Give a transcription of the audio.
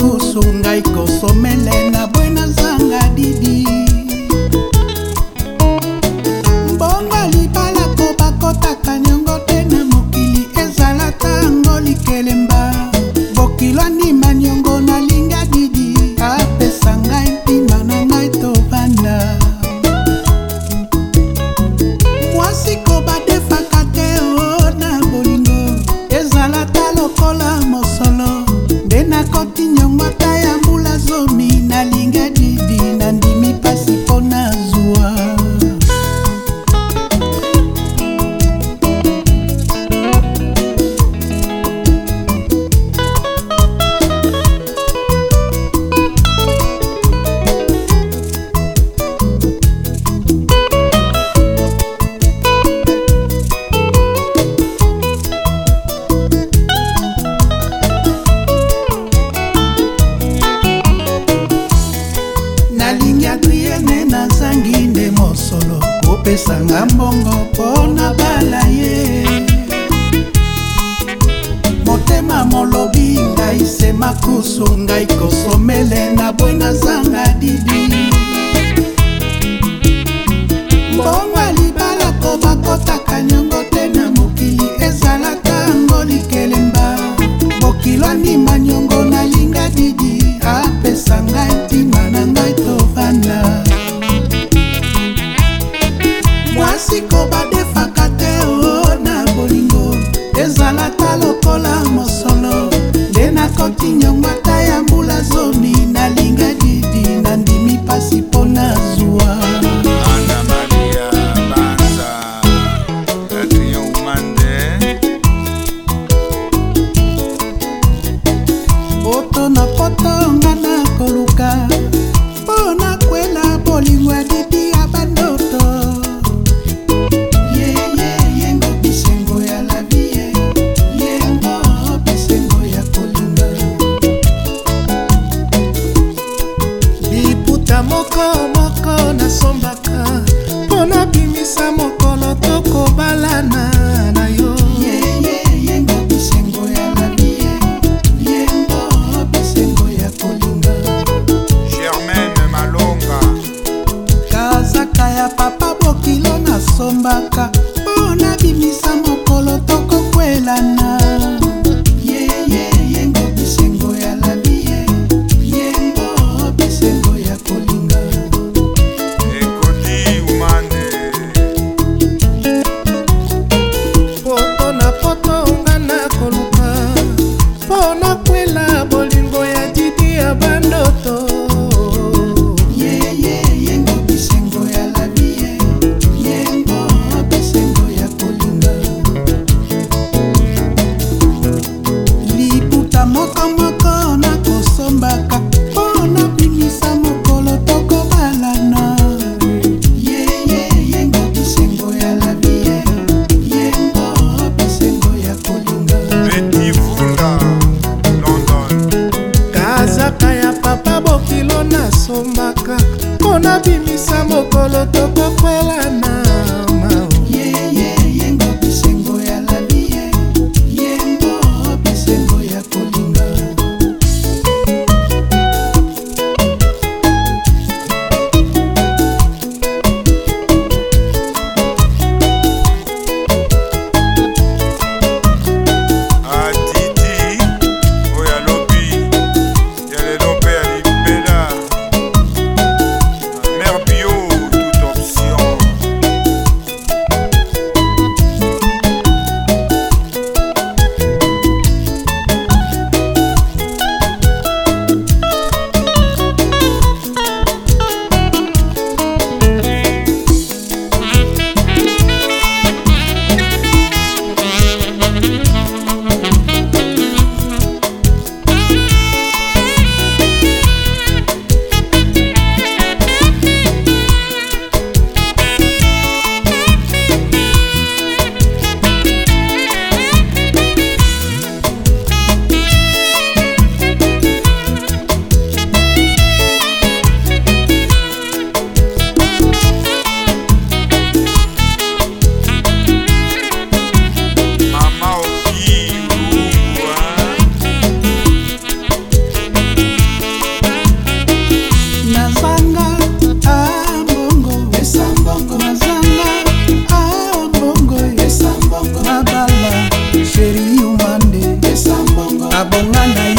kusu ngai kosomele na bwe nazanga didi mbongo libala po bakotaka niongo te na mokili ezala tango likelemba bokilwanima nasombaka mpo na bimisa moko tombaka mpona bimisa mokolo tokokwelana aonana